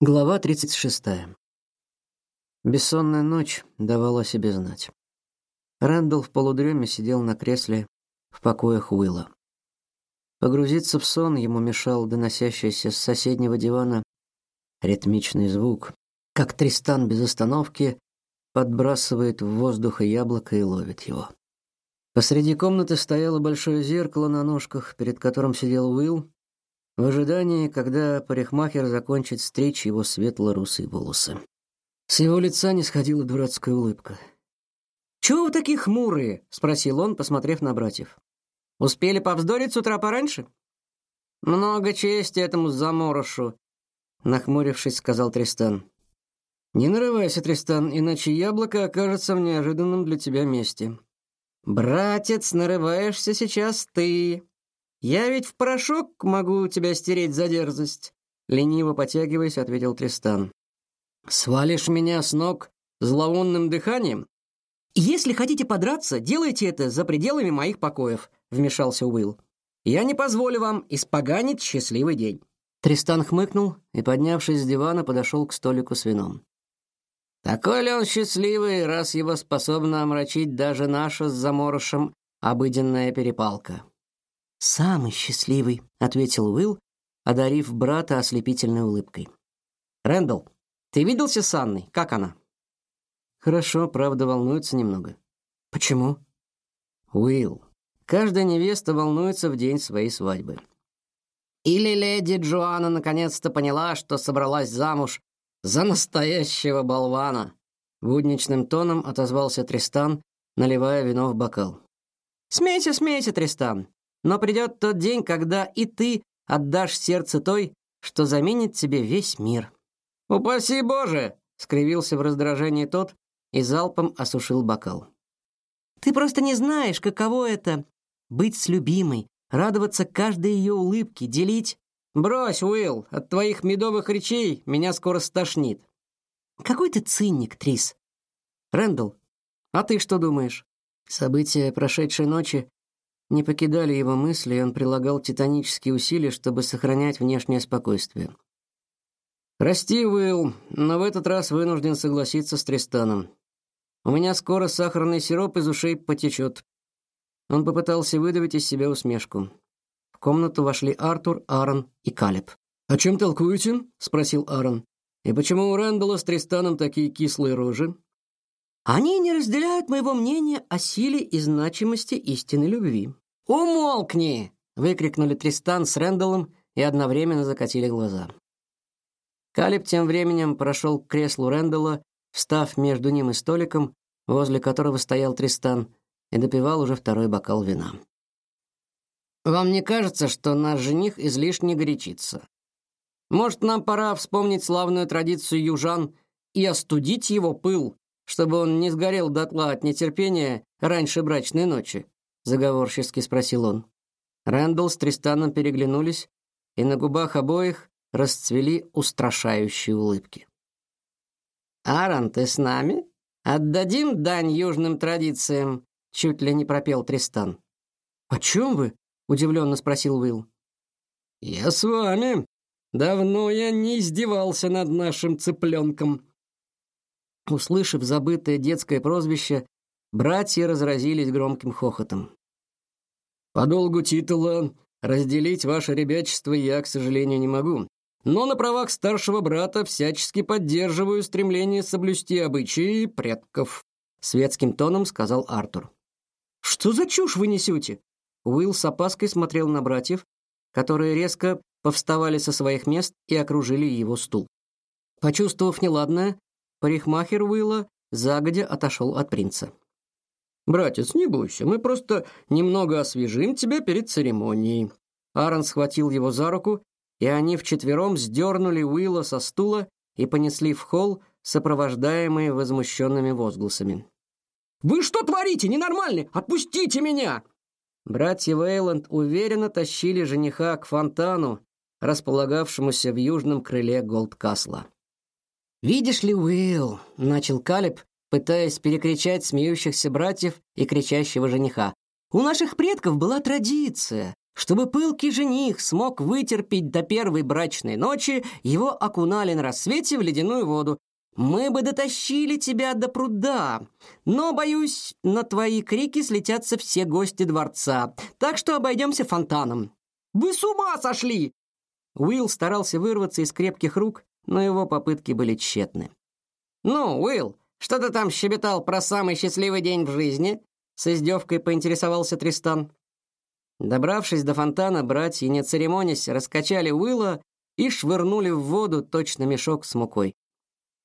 Глава 36. Бессонная ночь давала себе знать. Рэндалл в полудреме сидел на кресле в покоях Уилла. Погрузиться в сон ему мешал доносящийся с соседнего дивана ритмичный звук, как Тристан без остановки подбрасывает в воздух яблоко и ловит его. Посреди комнаты стояло большое зеркало на ножках, перед которым сидел Уилл в ожидании, когда парикмахер закончит стричь его светло-русые волосы. С его лица не сходила дурацкая улыбка. «Чего вы такие хмурые?» — спросил он, посмотрев на братьев. «Успели повздорить с утра пораньше?» «Много чести этому заморышу», — нахмурившись, сказал Тристан. «Не нарывайся, Тристан, иначе яблоко окажется в неожиданном для тебя месте». «Братец, нарываешься сейчас ты», я ведь в порошок могу тебя стереть за дерзость, лениво потягиваясь, ответил Тристан. Свалишь меня с ног зловонным дыханием? Если хотите подраться, делайте это за пределами моих покоев, вмешался Уилл. Я не позволю вам испоганить счастливый день. Тристан хмыкнул и, поднявшись с дивана, подошел к столику с вином. Такой ли он счастливый, раз его способна омрачить даже наша с заморышем обыденная перепалка? Самый счастливый, ответил Уилл, одарив брата ослепительной улыбкой. Рэндалл, ты виделся с Анной? Как она? Хорошо, правда, волнуется немного. Почему? Уилл, каждая невеста волнуется в день своей свадьбы. Или леди Джоанна наконец-то поняла, что собралась замуж за настоящего болвана, будничным тоном отозвался Тристан, наливая вино в бокал. Смейся, смейся, Тристан. Но придет тот день, когда и ты отдашь сердце той, что заменит тебе весь мир. Упаси Боже, скривился в раздражении тот и залпом осушил бокал. Ты просто не знаешь, каково это быть с любимой, радоваться каждой ее улыбке, делить. Брось, Уилл, от твоих медовых речей меня скоро стошнит. Какой ты циник, Трис. Рэндалл, а ты что думаешь? События прошедшей ночи не покидали его мысли, и он прилагал титанические усилия, чтобы сохранять внешнее спокойствие. «Прости, Уилл, но в этот раз вынужден согласиться с Тристаном. У меня скоро сахарный сироп из ушей потечет». Он попытался выдавить из себя усмешку. В комнату вошли Артур, Аарон и Калеб. «О чем толкуете?» — спросил Аарон. «И почему у Рэндалла с Тристаном такие кислые рожи?» Они не разделяют моего мнения о силе и значимости истинной любви. Умолкни, выкрикнули Тристан с Рэндаллом и одновременно закатили глаза. Калиб тем временем прошел к креслу Рэндалла, встав между ним и столиком, возле которого стоял Тристан, и допивал уже второй бокал вина. Вам не кажется, что наш жених излишне горячится? Может, нам пора вспомнить славную традицию южан и остудить его пыл, чтобы он не сгорел дотла от нетерпения раньше брачной ночи?» — заговорчески спросил он. Рэндалл с Тристаном переглянулись, и на губах обоих расцвели устрашающие улыбки. «Аарон, ты с нами? Отдадим дань южным традициям?» — чуть ли не пропел Тристан. «О чем вы?» — удивленно спросил Уилл. «Я с вами. Давно я не издевался над нашим цыпленком», Услышав забытое детское прозвище, братья разразились громким хохотом. По долгу титула разделить ваше ребячество я, к сожалению, не могу. Но на правах старшего брата всячески поддерживаю стремление соблюсти обычаи предков, светским тоном сказал Артур. Что за чушь вы несете? Уилл с опаской смотрел на братьев, которые резко повставали со своих мест и окружили его стул. Почувствовав неладное, Парикмахер Уилла загодя отошел от принца. Братец, не бойся, мы просто немного освежим тебя перед церемонией. Аарон схватил его за руку, и они вчетвером сдернули Уилла со стула и понесли в холл, сопровождаемые возмущенными возгласами. Вы что творите, ненормальный? Отпустите меня! Братья Вейланд уверенно тащили жениха к фонтану, располагавшемуся в южном крыле Голдкасла. «Видишь ли, Уилл», — начал Калиб, пытаясь перекричать смеющихся братьев и кричащего жениха, «у наших предков была традиция, Чтобы пылкий жених смог вытерпеть до первой брачной ночи, его окунали на рассвете в ледяную воду. Мы бы дотащили тебя до пруда, но, боюсь, на твои крики слетятся все гости дворца, так что обойдемся фонтаном». «Вы с ума сошли!» Уилл старался вырваться из крепких рук, но его попытки были тщетны. «Ну, Уилл, что ты там щебетал про самый счастливый день в жизни?» С издевкой поинтересовался Тристан. Добравшись до фонтана, братья, не церемонясь, раскачали Уилла и швырнули в воду точно мешок с мукой.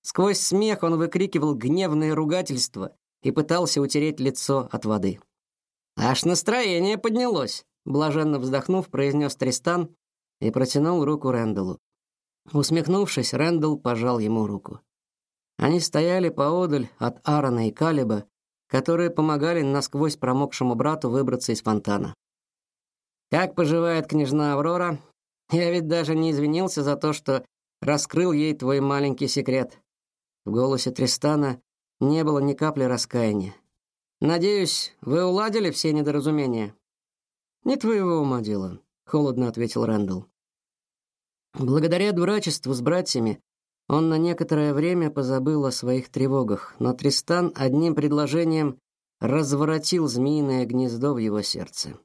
Сквозь смех он выкрикивал гневные ругательства и пытался утереть лицо от воды. «Аж настроение поднялось», — блаженно вздохнув, произнес Тристан и протянул руку Рэндаллу. Усмехнувшись, Рэндалл пожал ему руку. Они стояли поодаль от Аарона и Калиба, которые помогали насквозь промокшему брату выбраться из фонтана. Как поживает княжна Аврора? Я ведь даже не извинился за то, что раскрыл ей твой маленький секрет. В голосе Тристана не было ни капли раскаяния. Надеюсь, вы уладили все недоразумения. Не твоего ума дело, холодно ответил Рэндалл. Благодаря дурачеству с братьями он на некоторое время позабыл о своих тревогах, но Тристан одним предложением разворотил змеиное гнездо в его сердце.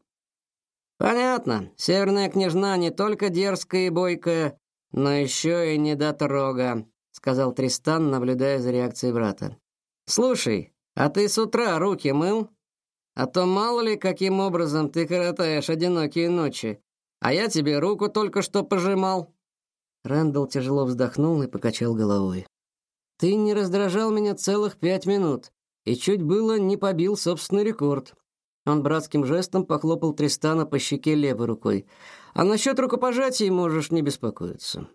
Понятно. Северная княжна не только дерзкая и бойкая, но еще и недотрога, сказал Тристан, наблюдая за реакцией брата. Слушай, а ты с утра руки мыл? А то мало ли каким образом ты коротаешь одинокие ночи. А я тебе руку только что пожимал. Рэндалл тяжело вздохнул и покачал головой. Ты не раздражал меня целых пять минут и чуть было не побил собственный рекорд. Он братским жестом похлопал Тристана по щеке левой рукой. А насчет рукопожатий можешь не беспокоиться.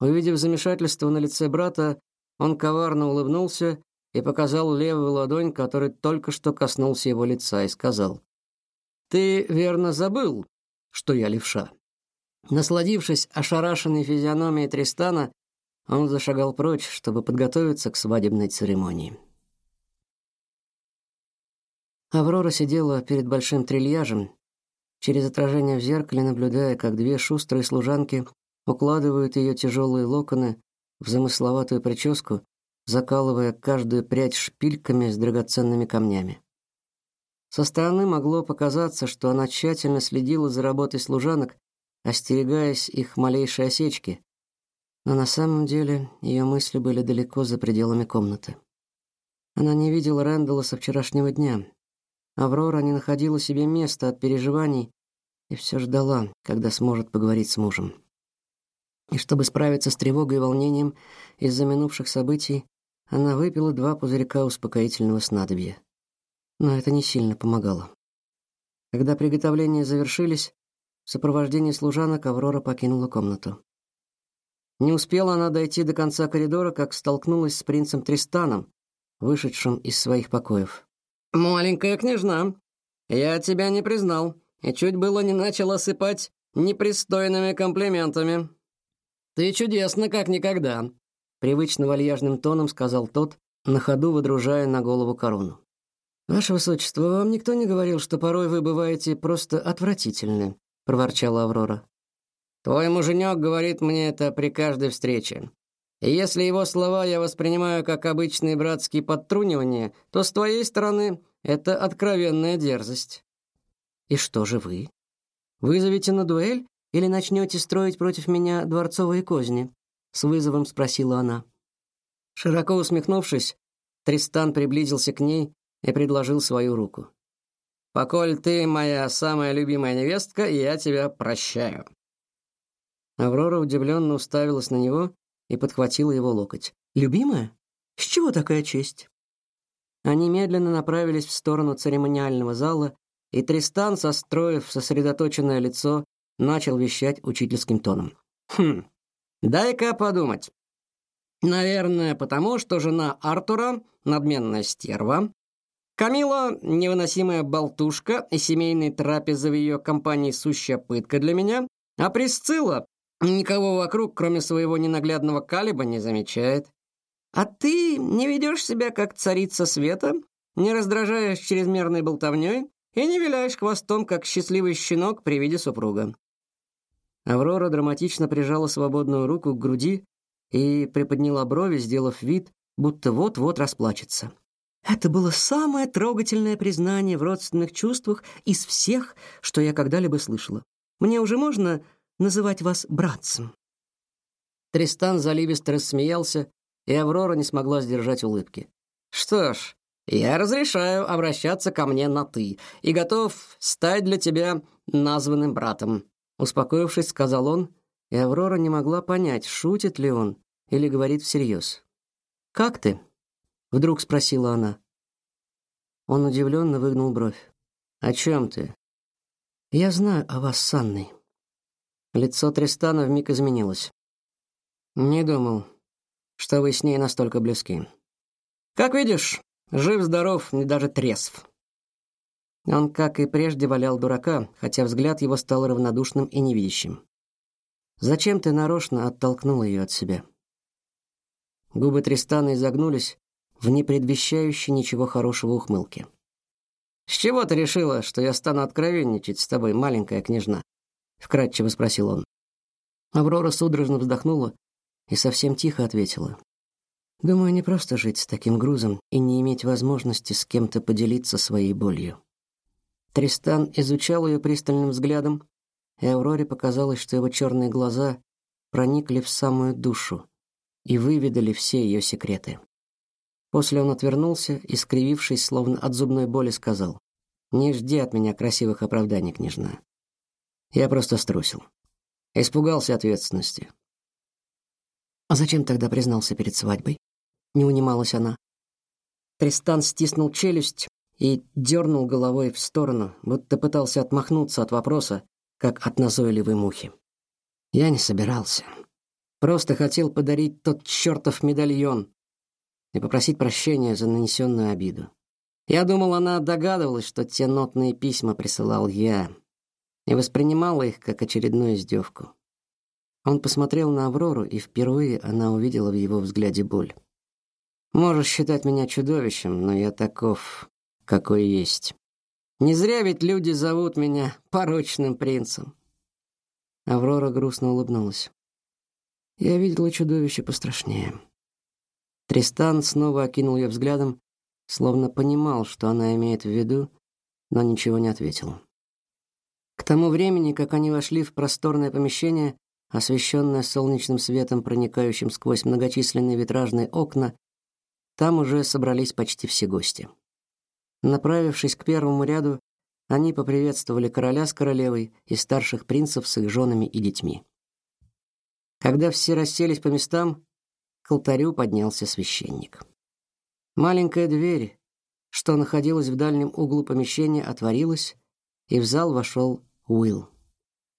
Увидев замешательство на лице брата, он коварно улыбнулся и показал левую ладонь, которой только что коснулся его лица, и сказал: "Ты верно забыл, что я левша". Насладившись ошарашенной физиономией Тристана, он зашагал прочь, чтобы подготовиться к свадебной церемонии. Аврора сидела перед большим трильяжем, через отражение в зеркале наблюдая, как две шустрые служанки укладывают ее тяжелые локоны в замысловатую прическу, закалывая каждую прядь шпильками с драгоценными камнями. Со стороны могло показаться, что она тщательно следила за работой служанок, остерегаясь их малейшей осечки, но на самом деле ее мысли были далеко за пределами комнаты. Она не видела Рэндалла со вчерашнего дня, Аврора не находила себе места от переживаний и все ждала, когда сможет поговорить с мужем. И чтобы справиться с тревогой и волнением из-за минувших событий, она выпила два пузырька успокоительного снадобья. Но это не сильно помогало. Когда приготовления завершились, в сопровождении служанок Аврора покинула комнату. Не успела она дойти до конца коридора, как столкнулась с принцем Тристаном, вышедшим из своих покоев. «Маленькая княжна, я тебя не признал и чуть было не начал осыпать непристойными комплиментами. Ты чудесна, как никогда», — привычно вальяжным тоном сказал тот, на ходу выдружая на голову корону. «Ваше высочество, вам никто не говорил, что порой вы бываете просто отвратительны», — проворчала Аврора. «Твой муженек говорит мне это при каждой встрече. И если его слова я воспринимаю как обычные братские подтрунивания, то с твоей стороны это откровенная дерзость. И что же вы? Вызовете на дуэль или начнете строить против меня дворцовые козни? с вызовом спросила она. Широко усмехнувшись, Тристан приблизился к ней и предложил свою руку. Поколь ты моя самая любимая невестка, я тебя прощаю. Аврора удивленно уставилась на него и подхватила его локоть. «Любимая? С чего такая честь?» Они медленно направились в сторону церемониального зала, и Тристан, состроив сосредоточенное лицо, начал вещать учительским тоном. «Хм, дай-ка подумать. Наверное, потому что жена Артура — надменная стерва, Камила — невыносимая болтушка, и семейные трапезы в ее компании сущая пытка для меня, а Присцилла Никого вокруг, кроме своего ненаглядного Калиба, не замечает. А ты не ведешь себя как царица света, не раздражаешь чрезмерной болтовней и не виляешь хвостом, как счастливый щенок при виде супруга. Аврора драматично прижала свободную руку к груди и приподняла брови, сделав вид, будто вот-вот расплачется. Это было самое трогательное признание в родственных чувствах из всех, что я когда-либо слышала. Мне уже можно называть вас братцем. Тристан заливисто рассмеялся, и Аврора не смогла сдержать улыбки. Что ж, я разрешаю обращаться ко мне на ты и готов стать для тебя названным братом, успокоившись, сказал он, и Аврора не могла понять, шутит ли он или говорит всерьез. Как ты? Вдруг спросила она. Он удивленно выгнул бровь. О чем ты? Я знаю о вас с Анной. Лицо Тристана вмиг изменилось. Не думал, что вы с ней настолько близки. Как видишь, жив здоров, не даже трезв. Он, как и прежде, валял дурака, хотя взгляд его стал равнодушным и невидящим. Зачем ты нарочно оттолкнул ее от себя? Губы Тристана изогнулись, в непредвещающей ничего хорошего ухмылке. С чего ты решила, что я стану откровенничать с тобой, маленькая княжна? вкратчиво спросил он. Аврора судорожно вздохнула и совсем тихо ответила: Думаю, не просто жить с таким грузом и не иметь возможности с кем-то поделиться своей болью. Тристан изучал ее пристальным взглядом, и Авроре показалось, что его черные глаза проникли в самую душу и выведали все ее секреты. После он отвернулся и, скривившись, словно от зубной боли, сказал: "Не жди от меня красивых оправданий, княжна. Я просто струсил, испугался ответственности". А зачем тогда признался перед свадьбой? Не унималась она. Тристан стиснул челюсть и дернул головой в сторону, будто пытался отмахнуться от вопроса, как от назойливой мухи. Я не собирался. Просто хотел подарить тот чертов медальон, и попросить прощения за нанесенную обиду. Я думал, она догадывалась, что те нотные письма присылал я, и воспринимала их как очередную издевку. Он посмотрел на Аврору, и впервые она увидела в его взгляде боль. Можешь считать меня чудовищем, но я таков, какой есть. Не зря ведь люди зовут меня порочным принцем. Аврора грустно улыбнулась. Я видела чудовище пострашнее. Тристан снова окинул ее взглядом, словно понимал, что она имеет в виду, но ничего не ответил. К тому времени, как они вошли в просторное помещение, освещенное солнечным светом, проникающим сквозь многочисленные витражные окна, там уже собрались почти все гости. Направившись к первому ряду, они поприветствовали короля с королевой и старших принцев с их женами и детьми. Когда все расселись по местам, к алтарю поднялся священник. Маленькая дверь, что находилась в дальнем углу помещения, отворилась, и в зал вошел Уилл.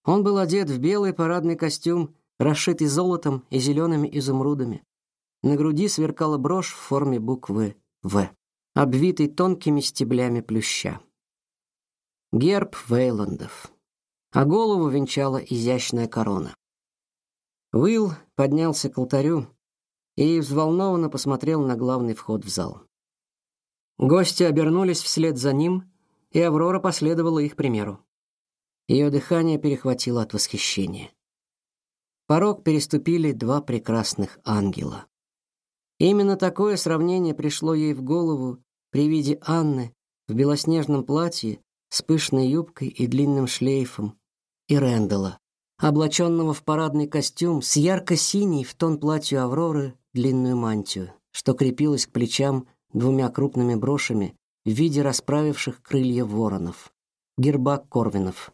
Он был одет в белый парадный костюм, расшитый золотом и зелеными изумрудами. На груди сверкала брошь в форме буквы В, обвитый тонкими стеблями плюща. Герб Вейландов. А голову венчала изящная корона. Уилл поднялся к алтарю, и взволнованно посмотрел на главный вход в зал. Гости обернулись вслед за ним, и Аврора последовала их примеру. Ее дыхание перехватило от восхищения. Порог переступили два прекрасных ангела. Именно такое сравнение пришло ей в голову при виде Анны в белоснежном платье с пышной юбкой и длинным шлейфом, и Рэндала, облаченного в парадный костюм с ярко-синей в тон платью Авроры длинную мантию, что крепилась к плечам двумя крупными брошами в виде расправивших крылья воронов, герба Корвинов.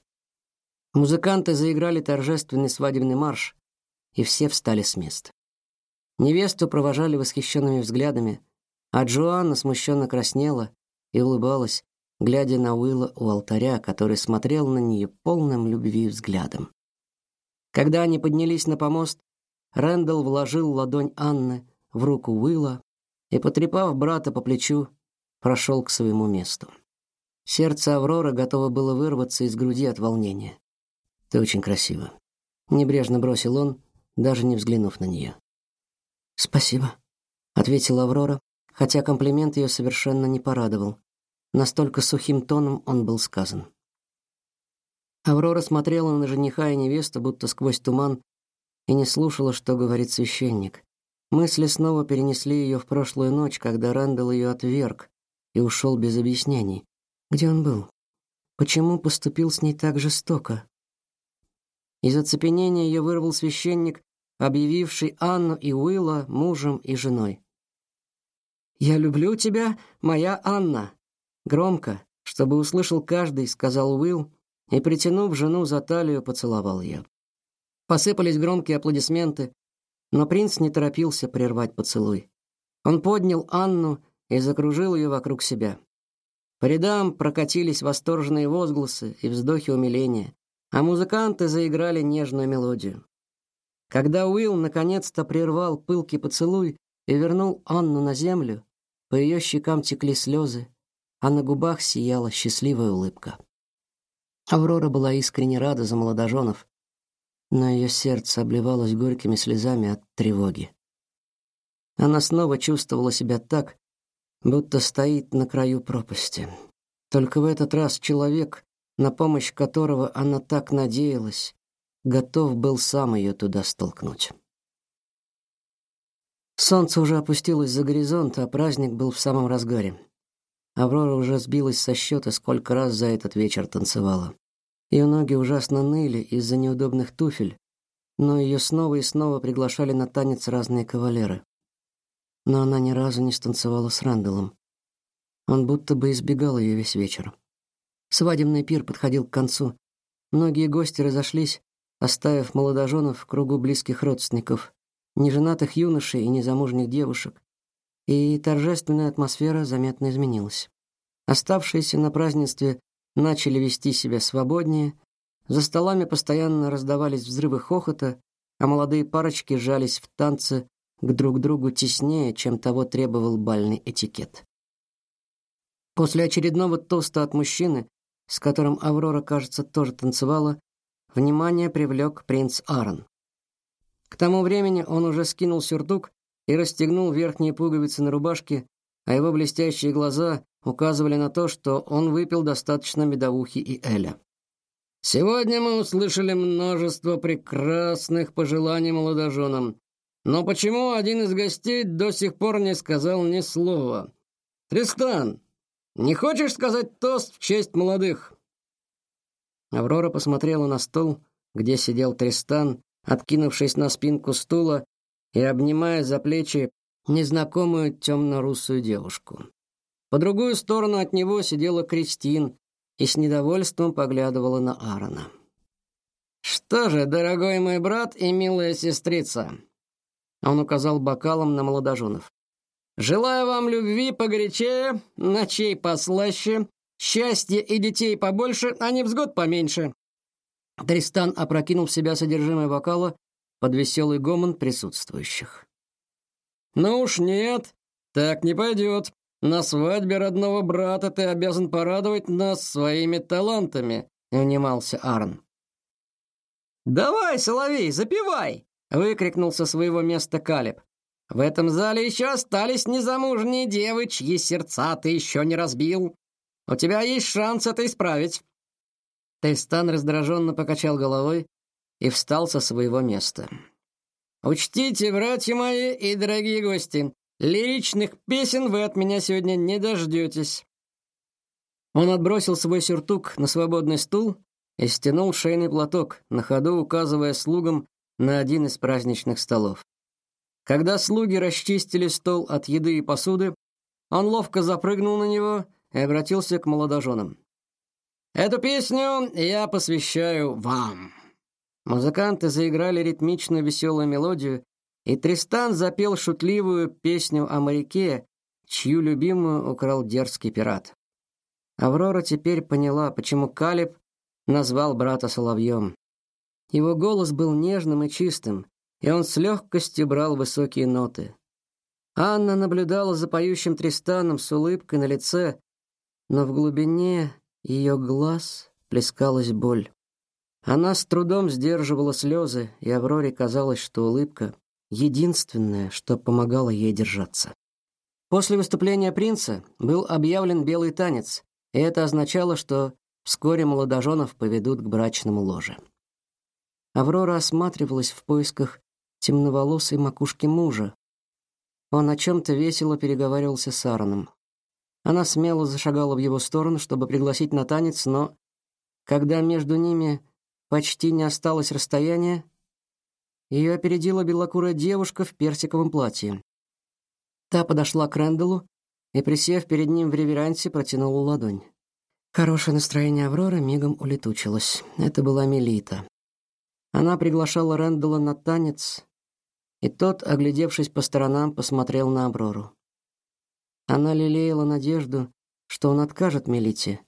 Музыканты заиграли торжественный свадебный марш, и все встали с мест. Невесту провожали восхищенными взглядами, а Джоанна смущенно краснела и улыбалась, глядя на Уилла у алтаря, который смотрел на нее полным любви взглядом. Когда они поднялись на помост, Рэндалл вложил ладонь Анны в руку Уилла и, потрепав брата по плечу, прошел к своему месту. Сердце Авроры готово было вырваться из груди от волнения. «Ты очень красива», — небрежно бросил он, даже не взглянув на нее. «Спасибо», — ответила Аврора, хотя комплимент ее совершенно не порадовал. Настолько сухим тоном он был сказан. Аврора смотрела на жениха и невесту будто сквозь туман и не слушала, что говорит священник. Мысли снова перенесли ее в прошлую ночь, когда Рандall ее отверг и ушел без объяснений. Где он был? Почему поступил с ней так жестоко? Из оцепенения ее вырвал священник, объявивший Анну и Уилла мужем и женой. «Я люблю тебя, моя Анна!» Громко, чтобы услышал каждый, сказал Уилл и, притянув жену за талию, поцеловал ее. Посыпались громкие аплодисменты, но принц не торопился прервать поцелуй. Он поднял Анну и закружил ее вокруг себя. По рядам прокатились восторженные возгласы и вздохи умиления, а музыканты заиграли нежную мелодию. Когда Уилл наконец-то прервал пылкий поцелуй и вернул Анну на землю, по ее щекам текли слезы, а на губах сияла счастливая улыбка. Аврора была искренне рада за молодоженов, но ее сердце обливалось горькими слезами от тревоги. Она снова чувствовала себя так, будто стоит на краю пропасти. Только в этот раз человек, на помощь которого она так надеялась, готов был сам ее туда столкнуть. Солнце уже опустилось за горизонт, а праздник был в самом разгаре. Аврора уже сбилась со счета, сколько раз за этот вечер танцевала. Ее ноги ужасно ныли из-за неудобных туфель, но ее снова и снова приглашали на танец разные кавалеры. Но она ни разу не станцевала с Рэндаллом. Он будто бы избегал ее весь вечер. Свадебный пир подходил к концу. Многие гости разошлись, оставив молодоженов в кругу близких родственников, неженатых юношей и незамужних девушек, и торжественная атмосфера заметно изменилась. Оставшиеся на празднестве начали вести себя свободнее, за столами постоянно раздавались взрывы хохота, а молодые парочки жались в танце к друг другу теснее, чем того требовал бальный этикет. После очередного тоста от мужчины, с которым Аврора, кажется, тоже танцевала, внимание привлек принц Аарон. К тому времени он уже скинул сюртук и расстегнул верхние пуговицы на рубашке, а его блестящие глаза указывали на то, что он выпил достаточно медовухи и эля. Сегодня мы услышали множество прекрасных пожеланий молодоженам, но почему один из гостей до сих пор не сказал ни слова? Тристан, не хочешь сказать тост в честь молодых? Аврора посмотрела на стол, где сидел Тристан, откинувшись на спинку стула и обнимая за плечи незнакомую темно-русую девушку. По другую сторону от него сидела Кристин и с недовольством поглядывала на Аарона. «Что же, дорогой мой брат и милая сестрица?» Он указал бокалом на молодоженов. «Желаю вам любви погорячее, ночей послаще, счастья и детей побольше, а невзгод поменьше». Тристан опрокинул в себя содержимое бокала под веселый гомон присутствующих. «Ну уж нет, так не пойдет. На свадьбе родного брата ты обязан порадовать нас своими талантами», — унимался Арн. «Давай, Соловей, запивай!» — выкрикнул со своего места Калиб. «В этом зале еще остались незамужние девы, чьи сердца ты еще не разбил. У тебя есть шанс это исправить». Тейстан раздраженно покачал головой, и встал со своего места. Учтите, братья мои и дорогие гости, лиричных песен вы от меня сегодня не дождетесь. Он отбросил свой сюртук на свободный стул и стянул шейный платок, на ходу указывая слугам на один из праздничных столов. Когда слуги расчистили стол от еды и посуды, он ловко запрыгнул на него и обратился к молодоженам. Эту песню я посвящаю вам. Музыканты заиграли ритмичную веселую мелодию, и Тристан запел шутливую песню о моряке, чью любимую украл дерзкий пират. Аврора теперь поняла, почему Калиб назвал брата соловьем. Его голос был нежным и чистым, и он с легкостью брал высокие ноты. Анна наблюдала за поющим Тристаном с улыбкой на лице, но в глубине ее глаз плескалась боль. Она с трудом сдерживала слезы, и Авроре казалось, что улыбка единственное, что помогало ей держаться. После выступления принца был объявлен белый танец, и это означало, что вскоре молодоженов поведут к брачному ложе. Аврора осматривалась в поисках темноволосой макушки мужа. Он о чем то весело переговаривался с Аароном. Она смело зашагала в его сторону, чтобы пригласить на танец, но когда между ними почти не осталось расстояния, ее опередила белокурая девушка в персиковом платье. Та подошла к Ренделу и, присев перед ним в реверансе, протянула ладонь. Хорошее настроение Авроры мигом улетучилось. Это была Мелита. Она приглашала Рендела на танец, и тот, оглядевшись по сторонам, посмотрел на Аврору. Она лелеяла надежду, что он откажет Мелите,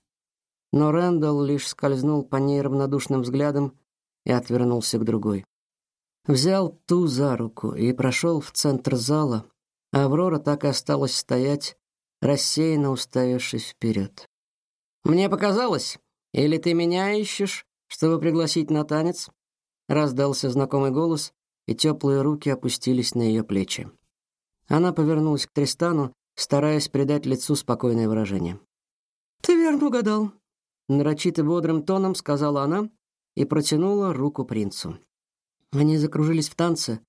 но Рэндалл лишь скользнул по ней равнодушным взглядом и отвернулся к другой. Взял ту за руку и прошел в центр зала, а Аврора так и осталась стоять, рассеянно уставившись вперед. «Мне показалось, или ты меня ищешь, чтобы пригласить на танец?» Раздался знакомый голос, и теплые руки опустились на ее плечи. Она повернулась к Тристану, стараясь придать лицу спокойное выражение. «Ты верно угадал», нарочито бодрым тоном сказала она и протянула руку принцу. Они закружились в танце,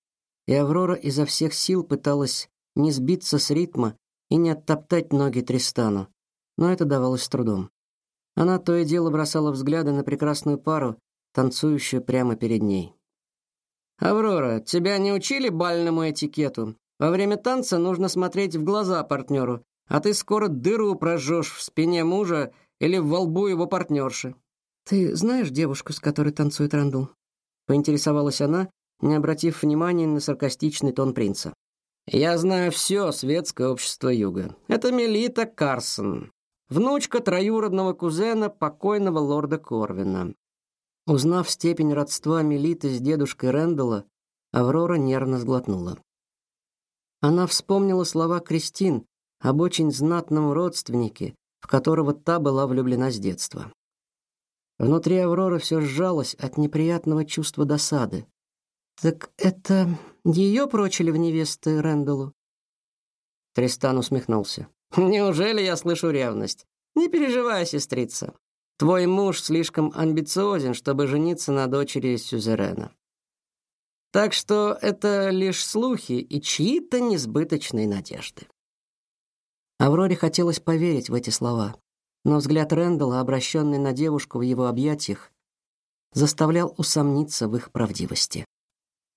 и Аврора изо всех сил пыталась не сбиться с ритма и не оттоптать ноги Тристану, но это давалось с трудом. Она то и дело бросала взгляды на прекрасную пару, танцующую прямо перед ней. Аврора, тебя не учили бальному этикету? Во время танца нужно смотреть в глаза партнеру, а ты скоро дыру прожжешь в спине мужа или в лбу его партнерши. Ты знаешь девушку, с которой танцует Рэндл? поинтересовалась она, не обратив внимания на саркастичный тон принца. Я знаю все светское общество Юга. Это Мелита Карсон, внучка троюродного кузена покойного лорда Корвина. Узнав степень родства Мелиты с дедушкой Рэндала, Аврора нервно сглотнула. Она вспомнила слова Кристин об очень знатном родственнике, в которого та была влюблена с детства. Внутри Авроры все сжалось от неприятного чувства досады. Так это ее прочили в невесты Ренделу? Тристан усмехнулся. Неужели я слышу ревность? Не переживай, сестрица. Твой муж слишком амбициозен, чтобы жениться на дочери сюзерена. Так что это лишь слухи и чьи-то несбыточные надежды. Авроре хотелось поверить в эти слова, но взгляд Рэндалла, обращенный на девушку в его объятиях, заставлял усомниться в их правдивости.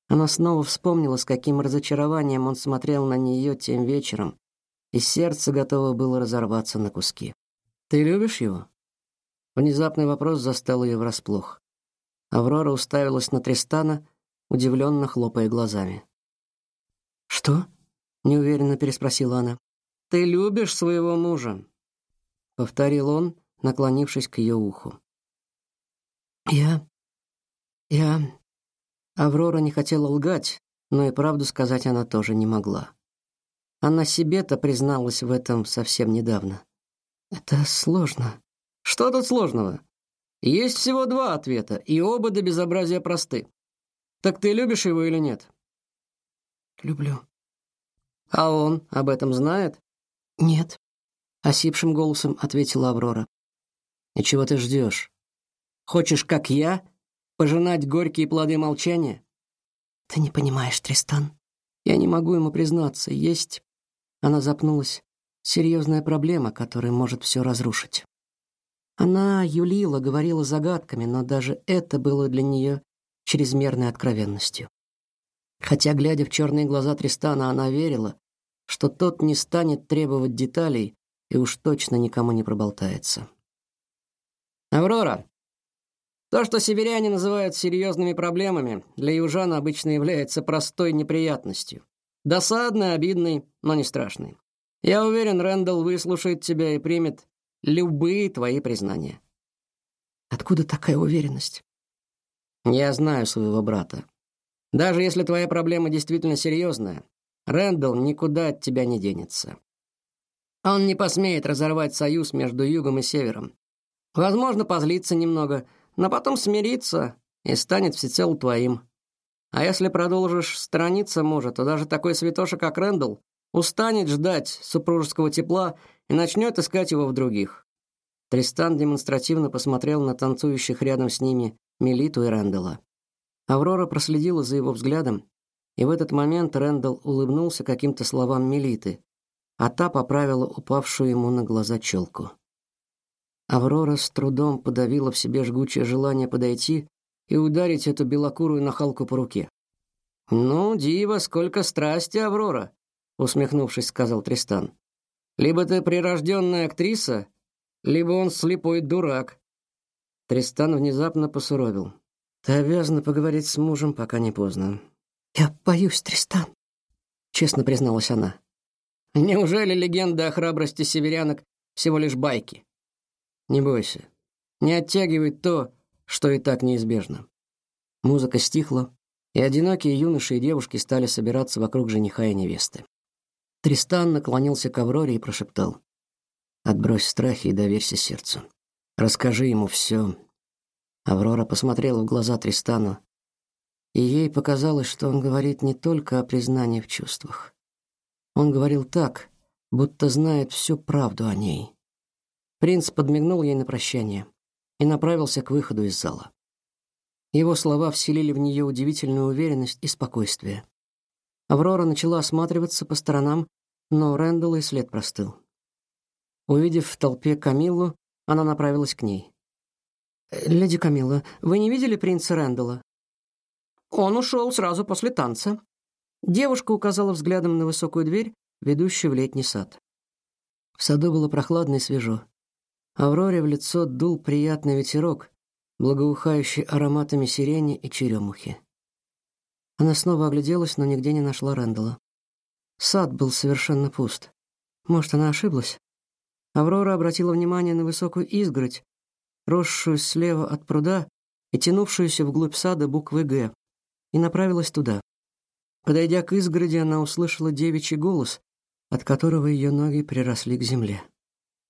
Она снова вспомнила, с каким разочарованием он смотрел на нее тем вечером, и сердце готово было разорваться на куски. «Ты любишь его?» Внезапный вопрос застал ее врасплох. Аврора уставилась на Тристана, удивленно хлопая глазами. «Что?» — неуверенно переспросила она. Ты любишь своего мужа, повторил он, наклонившись к ее уху. Я я Аврора не хотела лгать, но и правду сказать она тоже не могла. Она себе-то призналась в этом совсем недавно. Это сложно. Что тут сложного? Есть всего два ответа, и оба до безобразия просты. Так ты любишь его или нет? Люблю. А он об этом знает? Нет, осипшим голосом ответила Аврора. И чего ты ждешь? Хочешь, как я, пожинать горькие плоды молчания? Ты не понимаешь, Тристан. Я не могу ему признаться, есть Она запнулась. Серьезная проблема, которая может все разрушить. Она юлила, говорила загадками, но даже это было для нее чрезмерной откровенностью. Хотя, глядя в черные глаза Тристана, она верила, что тот не станет требовать деталей и уж точно никому не проболтается. Аврора. То, что северяне называют серьезными проблемами, для южан обычно является простой неприятностью. Досадной, обидной, но не страшной. Я уверен, Рэндалл выслушает тебя и примет любые твои признания. Откуда такая уверенность? Я знаю своего брата. Даже если твоя проблема действительно серьезная, Рэндалл никуда от тебя не денется. Он не посмеет разорвать союз между югом и севером. Возможно, позлится немного, но потом смирится и станет всецело твоим. А если продолжишь сторониться мужа, то даже такой святоша, как Рэндалл, устанет ждать супружеского тепла и начнет искать его в других. Тристан демонстративно посмотрел на танцующих рядом с ними Мелиту и Рэндала. Аврора проследила за его взглядом, и в этот момент Рэндалл улыбнулся каким-то словам Мелиты, а та поправила упавшую ему на глаза челку. Аврора с трудом подавила в себе жгучее желание подойти и ударить эту белокурую нахалку по руке. «Ну, дива, сколько страсти, Аврора!» — усмехнувшись, сказал Тристан. «Либо ты прирожденная актриса, либо он слепой дурак». Тристан внезапно посуровил. «Ты обязана поговорить с мужем, пока не поздно». «Я боюсь, Тристан», — честно призналась она. «Неужели легенда о храбрости северянок всего лишь байки?» Не бойся. Не оттягивай то, что и так неизбежно. Музыка стихла, и одинокие юноши и девушки стали собираться вокруг жениха и невесты. Тристан наклонился к Авроре и прошептал: "Отбрось страхи и доверься сердцу. Расскажи ему все». Аврора посмотрела в глаза Тристану, и ей показалось, что он говорит не только о признании в чувствах. Он говорил так, будто знает всю правду о ней. Принц подмигнул ей на прощание и направился к выходу из зала. Его слова вселили в нее удивительную уверенность и спокойствие. Аврора начала осматриваться по сторонам, но Рэндалл и след простыл. Увидев в толпе Камиллу, она направилась к ней. «Леди Камилла, вы не видели принца Рэндалла?» «Он ушел сразу после танца». Девушка указала взглядом на высокую дверь, ведущую в летний сад. В саду было прохладно и свежо. Авроре в лицо дул приятный ветерок, благоухающий ароматами сирени и черемухи. Она снова огляделась, но нигде не нашла Рэндала. Сад был совершенно пуст. Может, она ошиблась? Аврора обратила внимание на высокую изгородь, росшую слева от пруда и тянувшуюся вглубь сада буквы «Г», и направилась туда. Подойдя к изгороди, она услышала девичий голос, от которого ее ноги приросли к земле.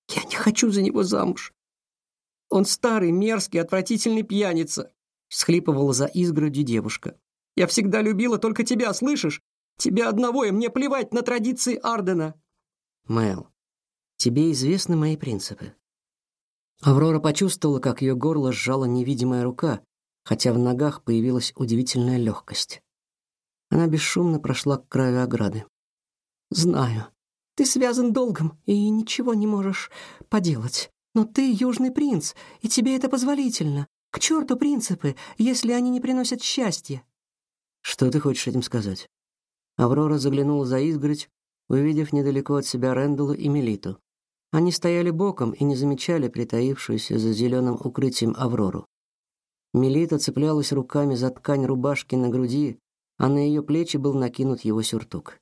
Я не хочу за него замуж. Он старый, мерзкий, отвратительный пьяница, всхлипывала за изгородью девушка. Я всегда любила только тебя, слышишь? Тебя одного, и мне плевать на традиции Ардена. Мэл, тебе известны мои принципы. Аврора почувствовала, как ее горло сжала невидимая рука, хотя в ногах появилась удивительная легкость. Она бесшумно прошла к краю ограды. Знаю, ты связан долгом и ничего не можешь поделать. Но ты южный принц, и тебе это позволительно. К черту принципы, если они не приносят счастья. Что ты хочешь этим сказать? Аврора заглянула за изгородь, увидев недалеко от себя Рэндалла и Мелиту. Они стояли боком и не замечали притаившуюся за зеленым укрытием Аврору. Мелита цеплялась руками за ткань рубашки на груди, а на ее плечи был накинут его сюртук.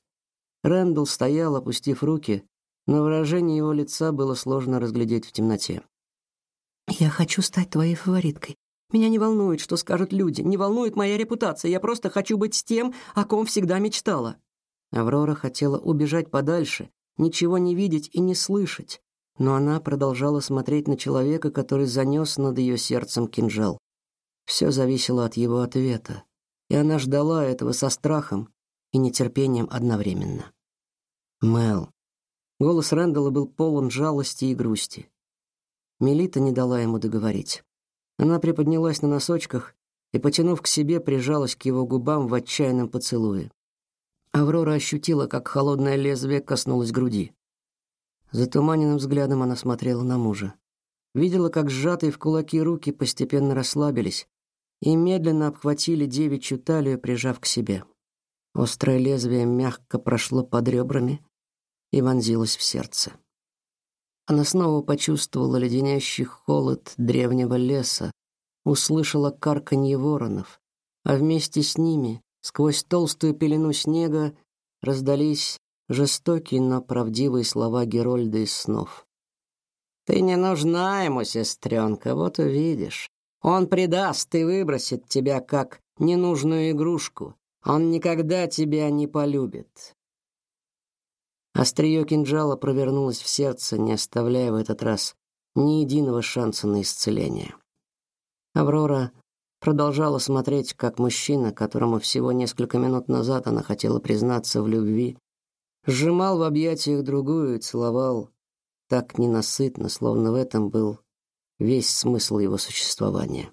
Рэндалл стоял, опустив руки, но выражение его лица было сложно разглядеть в темноте. «Я хочу стать твоей фавориткой. Меня не волнует, что скажут люди, не волнует моя репутация. Я просто хочу быть с тем, о ком всегда мечтала». Аврора хотела убежать подальше, ничего не видеть и не слышать, но она продолжала смотреть на человека, который занес над ее сердцем кинжал. Все зависело от его ответа, и она ждала этого со страхом, и нетерпением одновременно. Мел. Голос Рэндалла был полон жалости и грусти. Мелита не дала ему договорить. Она приподнялась на носочках и, потянув к себе, прижалась к его губам в отчаянном поцелуе. Аврора ощутила, как холодное лезвие коснулось груди. Затуманенным взглядом она смотрела на мужа. Видела, как сжатые в кулаки руки постепенно расслабились и медленно обхватили девичью талию, прижав к себе. Острое лезвие мягко прошло под ребрами и вонзилось в сердце. Она снова почувствовала леденящий холод древнего леса, услышала карканье воронов, а вместе с ними, сквозь толстую пелену снега, раздались жестокие, но правдивые слова Герольда из снов. «Ты не нужна ему, сестренка, вот увидишь. Он предаст и выбросит тебя, как ненужную игрушку, он никогда тебя не полюбит. Острие кинжала провернулось в сердце, не оставляя в этот раз ни единого шанса на исцеление. Аврора продолжала смотреть, как мужчина, которому всего несколько минут назад она хотела признаться в любви, сжимал в объятиях другую и целовал так ненасытно, словно в этом был весь смысл его существования.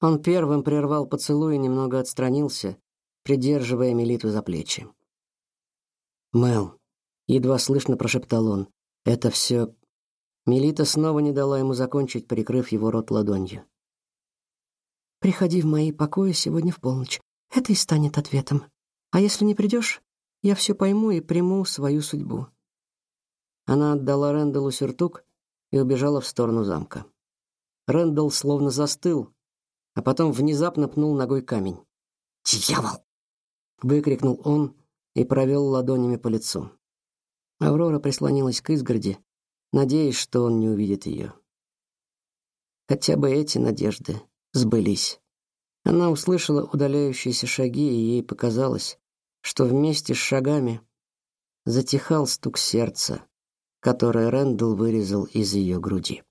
Он первым прервал поцелуй и немного отстранился, придерживая Мелиту за плечи. «Мел», — едва слышно прошептал он, — «это все...» Мелита снова не дала ему закончить, прикрыв его рот ладонью. «Приходи в мои покои сегодня в полночь. Это и станет ответом. А если не придешь, я все пойму и приму свою судьбу». Она отдала Рэндаллу сюртук и убежала в сторону замка. Рэндалл словно застыл, а потом внезапно пнул ногой камень. «Дьявол!» — выкрикнул он и провел ладонями по лицу. Аврора прислонилась к изгороди, надеясь, что он не увидит ее. Хотя бы эти надежды сбылись. Она услышала удаляющиеся шаги, и ей показалось, что вместе с шагами затихал стук сердца, которое Рэндалл вырезал из ее груди.